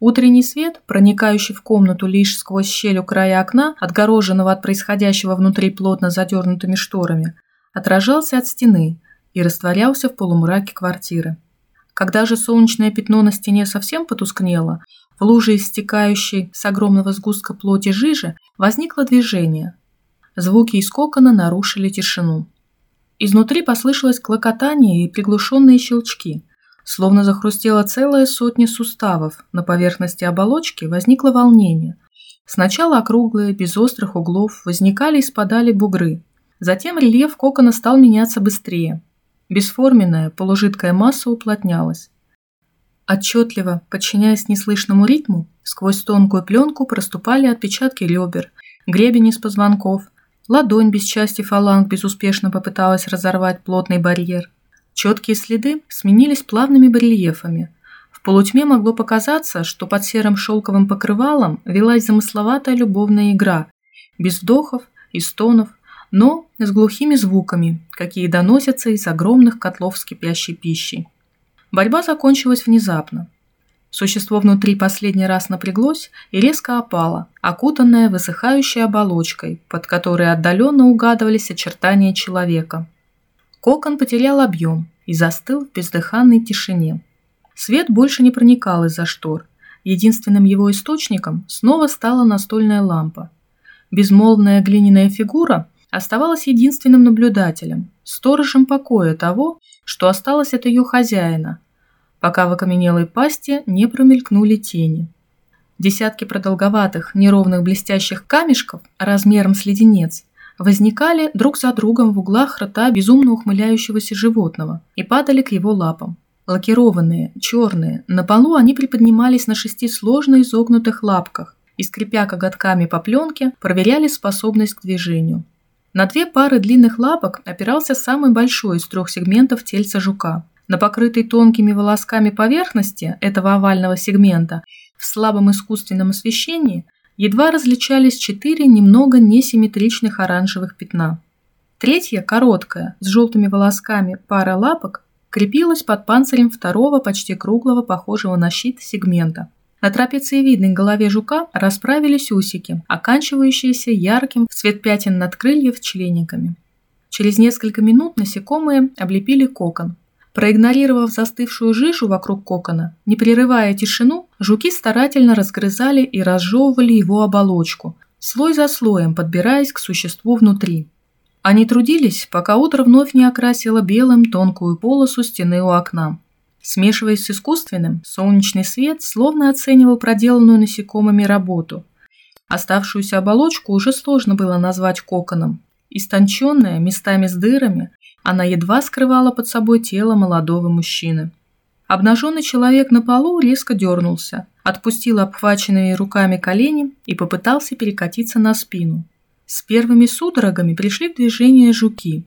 Утренний свет, проникающий в комнату лишь сквозь щель у края окна, отгороженного от происходящего внутри плотно задернутыми шторами, отражался от стены и растворялся в полумраке квартиры. Когда же солнечное пятно на стене совсем потускнело, в луже истекающей с огромного сгустка плоти жижи возникло движение. Звуки из кокона нарушили тишину. Изнутри послышалось клокотание и приглушенные щелчки. Словно захрустела целая сотня суставов, на поверхности оболочки возникло волнение. Сначала округлые, без острых углов, возникали и спадали бугры. Затем рельеф кокона стал меняться быстрее. Бесформенная, полужидкая масса уплотнялась. Отчетливо, подчиняясь неслышному ритму, сквозь тонкую пленку проступали отпечатки ребер, гребень из позвонков, ладонь без части фаланг безуспешно попыталась разорвать плотный барьер – Четкие следы сменились плавными барельефами. В полутьме могло показаться, что под серым шелковым покрывалом велась замысловатая любовная игра, без вдохов и стонов, но с глухими звуками, какие доносятся из огромных котлов с кипящей пищей. Борьба закончилась внезапно. Существо внутри последний раз напряглось и резко опало, окутанное высыхающей оболочкой, под которой отдаленно угадывались очертания человека – Кокон потерял объем и застыл в бездыханной тишине. Свет больше не проникал из-за штор. Единственным его источником снова стала настольная лампа. Безмолвная глиняная фигура оставалась единственным наблюдателем, сторожем покоя того, что осталось от ее хозяина, пока в окаменелой пасти не промелькнули тени. Десятки продолговатых, неровных блестящих камешков размером с леденец возникали друг за другом в углах рта безумно ухмыляющегося животного и падали к его лапам. Лакированные, черные, на полу они приподнимались на шести сложно изогнутых лапках и, скрипя коготками по пленке, проверяли способность к движению. На две пары длинных лапок опирался самый большой из трех сегментов тельца жука. На покрытой тонкими волосками поверхности этого овального сегмента в слабом искусственном освещении – едва различались четыре немного несимметричных оранжевых пятна. Третья, короткая, с желтыми волосками, пара лапок, крепилась под панцирем второго, почти круглого, похожего на щит, сегмента. На трапециевидной голове жука расправились усики, оканчивающиеся ярким в цвет пятен над крыльев члениками. Через несколько минут насекомые облепили кокон, Проигнорировав застывшую жижу вокруг кокона, не прерывая тишину, жуки старательно разгрызали и разжевывали его оболочку, слой за слоем подбираясь к существу внутри. Они трудились, пока утро вновь не окрасило белым тонкую полосу стены у окна. Смешиваясь с искусственным, солнечный свет словно оценивал проделанную насекомыми работу. Оставшуюся оболочку уже сложно было назвать коконом. Истонченная, местами с дырами, она едва скрывала под собой тело молодого мужчины. Обнаженный человек на полу резко дернулся, отпустил обхваченные руками колени и попытался перекатиться на спину. С первыми судорогами пришли в движение жуки.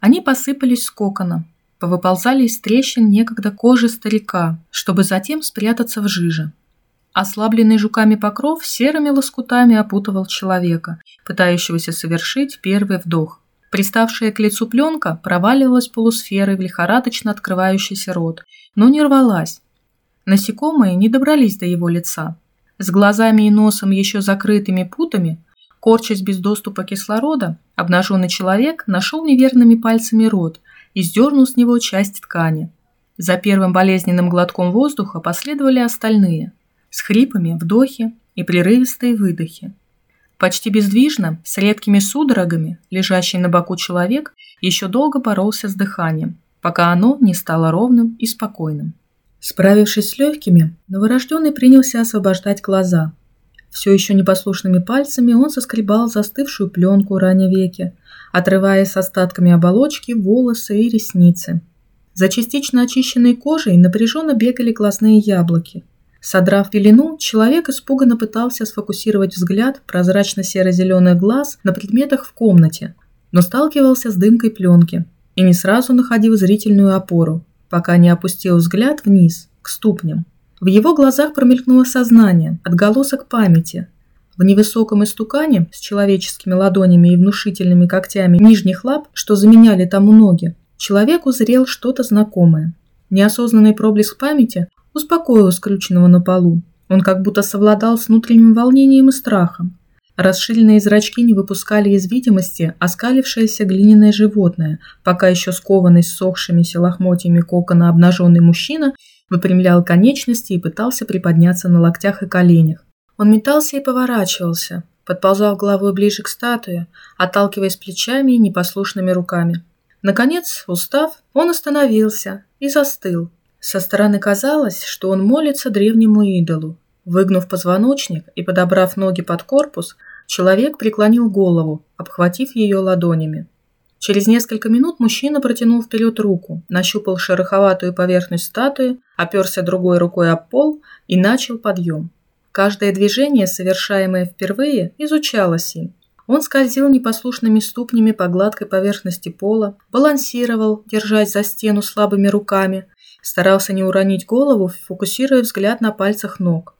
Они посыпались с кокона, повыползали из трещин некогда кожи старика, чтобы затем спрятаться в жиже. Ослабленный жуками покров серыми лоскутами опутывал человека, пытающегося совершить первый вдох. Приставшая к лицу пленка проваливалась полусферой в лихорадочно открывающийся рот, но не рвалась. Насекомые не добрались до его лица. С глазами и носом еще закрытыми путами, корчась без доступа кислорода, обнаженный человек нашел неверными пальцами рот и сдернул с него часть ткани. За первым болезненным глотком воздуха последовали остальные, с хрипами, вдохи и прерывистые выдохи. Почти бездвижно, с редкими судорогами, лежащий на боку человек еще долго боролся с дыханием, пока оно не стало ровным и спокойным. Справившись с легкими, новорожденный принялся освобождать глаза. Все еще непослушными пальцами он соскребал застывшую пленку ранее веки, отрывая с остатками оболочки волосы и ресницы. За частично очищенной кожей напряженно бегали глазные яблоки – Содрав пелену, человек испуганно пытался сфокусировать взгляд прозрачно-серо-зеленый глаз на предметах в комнате, но сталкивался с дымкой пленки и не сразу находил зрительную опору, пока не опустил взгляд вниз, к ступням. В его глазах промелькнуло сознание, отголосок памяти. В невысоком истукане с человеческими ладонями и внушительными когтями нижних лап, что заменяли тому ноги, человек узрел что-то знакомое. Неосознанный проблеск памяти успокоил скрюченного на полу. Он как будто совладал с внутренним волнением и страхом. Расширенные зрачки не выпускали из видимости оскалившееся глиняное животное, пока еще скованный ссохшимися лохмотьями кокона обнаженный мужчина выпрямлял конечности и пытался приподняться на локтях и коленях. Он метался и поворачивался, подползал головой ближе к статуе, отталкиваясь плечами и непослушными руками. Наконец, устав, он остановился и застыл. Со стороны казалось, что он молится древнему идолу. Выгнув позвоночник и подобрав ноги под корпус, человек преклонил голову, обхватив ее ладонями. Через несколько минут мужчина протянул вперед руку, нащупал шероховатую поверхность статуи, оперся другой рукой об пол и начал подъем. Каждое движение, совершаемое впервые, изучалось им. Он скользил непослушными ступнями по гладкой поверхности пола, балансировал, держась за стену слабыми руками, старался не уронить голову, фокусируя взгляд на пальцах ног.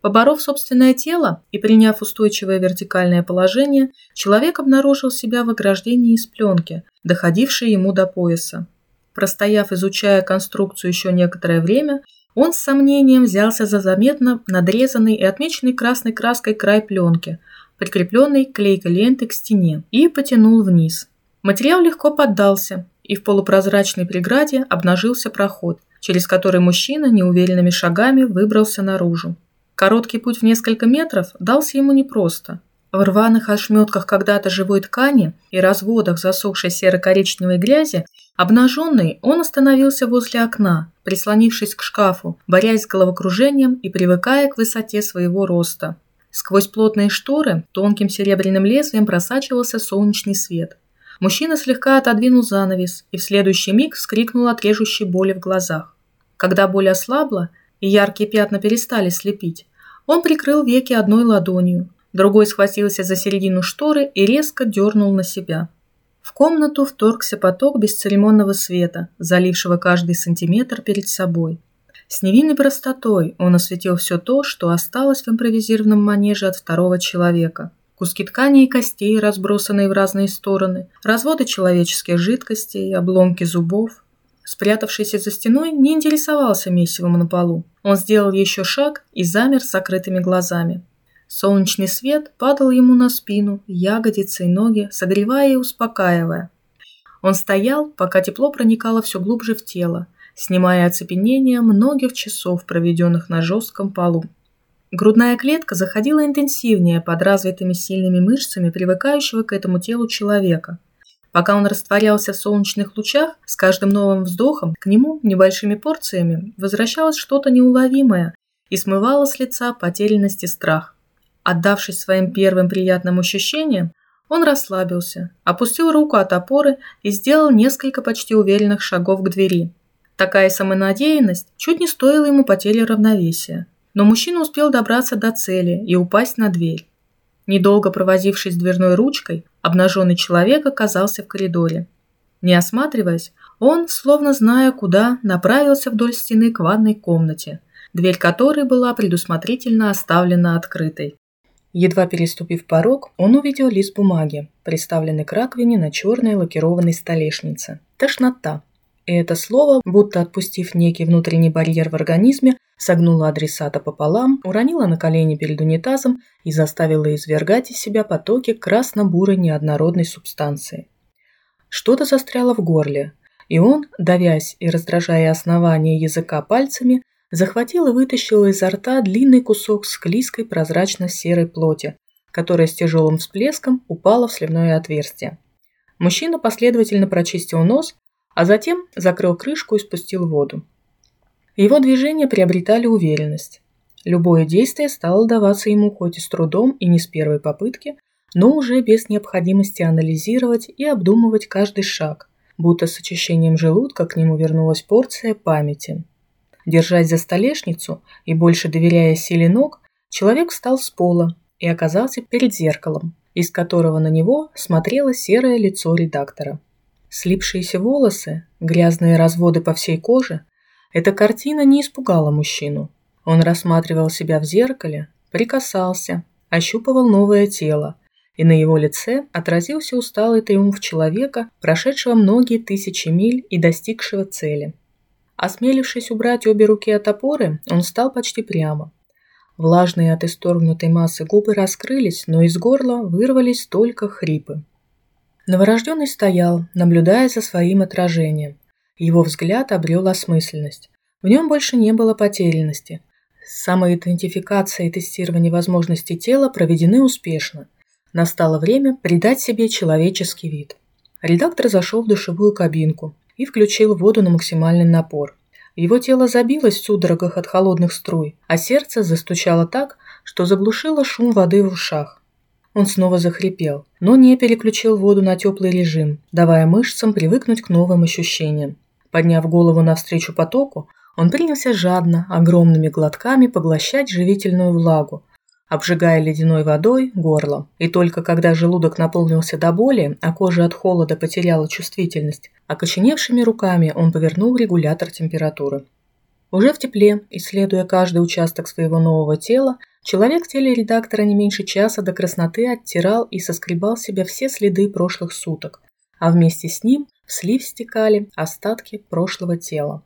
Поборов собственное тело и приняв устойчивое вертикальное положение, человек обнаружил себя в ограждении из пленки, доходившей ему до пояса. Простояв, изучая конструкцию еще некоторое время, он с сомнением взялся за заметно надрезанный и отмеченный красной краской край пленки, прикрепленный клейкой лентой к стене, и потянул вниз. Материал легко поддался, и в полупрозрачной преграде обнажился проход, через который мужчина неуверенными шагами выбрался наружу. Короткий путь в несколько метров дался ему непросто. В рваных ошметках когда-то живой ткани и разводах засохшей серо-коричневой грязи, обнаженный, он остановился возле окна, прислонившись к шкафу, борясь с головокружением и привыкая к высоте своего роста. Сквозь плотные шторы тонким серебряным лезвием просачивался солнечный свет. Мужчина слегка отодвинул занавес и в следующий миг вскрикнул от режущей боли в глазах. Когда боль ослабла и яркие пятна перестали слепить, он прикрыл веки одной ладонью, другой схватился за середину шторы и резко дернул на себя. В комнату вторгся поток бесцеремонного света, залившего каждый сантиметр перед собой. С невинной простотой он осветил все то, что осталось в импровизированном манеже от второго человека. Куски ткани и костей, разбросанные в разные стороны, разводы человеческих жидкостей, обломки зубов, спрятавшийся за стеной, не интересовался месивом на полу. Он сделал еще шаг и замер с закрытыми глазами. Солнечный свет падал ему на спину, ягодицы и ноги, согревая и успокаивая. Он стоял, пока тепло проникало все глубже в тело, снимая оцепенение многих часов, проведенных на жестком полу. Грудная клетка заходила интенсивнее под развитыми сильными мышцами привыкающего к этому телу человека – Пока он растворялся в солнечных лучах, с каждым новым вздохом к нему небольшими порциями возвращалось что-то неуловимое и смывало с лица потерянность и страх. Отдавшись своим первым приятным ощущениям, он расслабился, опустил руку от опоры и сделал несколько почти уверенных шагов к двери. Такая самонадеянность чуть не стоила ему потери равновесия. Но мужчина успел добраться до цели и упасть на дверь. Недолго провозившись дверной ручкой, обнаженный человек оказался в коридоре. Не осматриваясь, он, словно зная куда, направился вдоль стены к ванной комнате, дверь которой была предусмотрительно оставлена открытой. Едва переступив порог, он увидел лист бумаги, приставленный к раковине на черной лакированной столешнице. Тошнота. И это слово, будто отпустив некий внутренний барьер в организме, согнула адресата пополам, уронила на колени перед унитазом и заставила извергать из себя потоки красно-бурой неоднородной субстанции. Что-то застряло в горле, и он, давясь и раздражая основание языка пальцами, захватил и вытащил изо рта длинный кусок склизкой прозрачно-серой плоти, которая с тяжелым всплеском упала в сливное отверстие. Мужчина последовательно прочистил нос, а затем закрыл крышку и спустил воду. Его движения приобретали уверенность. Любое действие стало даваться ему хоть и с трудом и не с первой попытки, но уже без необходимости анализировать и обдумывать каждый шаг, будто с очищением желудка к нему вернулась порция памяти. Держась за столешницу и больше доверяя силе ног, человек встал с пола и оказался перед зеркалом, из которого на него смотрело серое лицо редактора. Слипшиеся волосы, грязные разводы по всей коже, эта картина не испугала мужчину. Он рассматривал себя в зеркале, прикасался, ощупывал новое тело, и на его лице отразился усталый триумф человека, прошедшего многие тысячи миль и достигшего цели. Осмелившись убрать обе руки от опоры, он стал почти прямо. Влажные от исторгнутой массы губы раскрылись, но из горла вырвались только хрипы. Новорожденный стоял, наблюдая за своим отражением. Его взгляд обрел осмысленность. В нем больше не было потерянности. Самоидентификация и тестирование возможностей тела проведены успешно. Настало время придать себе человеческий вид. Редактор зашел в душевую кабинку и включил воду на максимальный напор. Его тело забилось в судорогах от холодных струй, а сердце застучало так, что заглушило шум воды в ушах. Он снова захрипел, но не переключил воду на теплый режим, давая мышцам привыкнуть к новым ощущениям. Подняв голову навстречу потоку, он принялся жадно, огромными глотками поглощать живительную влагу, обжигая ледяной водой горло. И только когда желудок наполнился до боли, а кожа от холода потеряла чувствительность, окоченевшими руками он повернул регулятор температуры. Уже в тепле, исследуя каждый участок своего нового тела, человек в теле редактора не меньше часа до красноты оттирал и соскребал себя все следы прошлых суток, а вместе с ним в слив стекали остатки прошлого тела.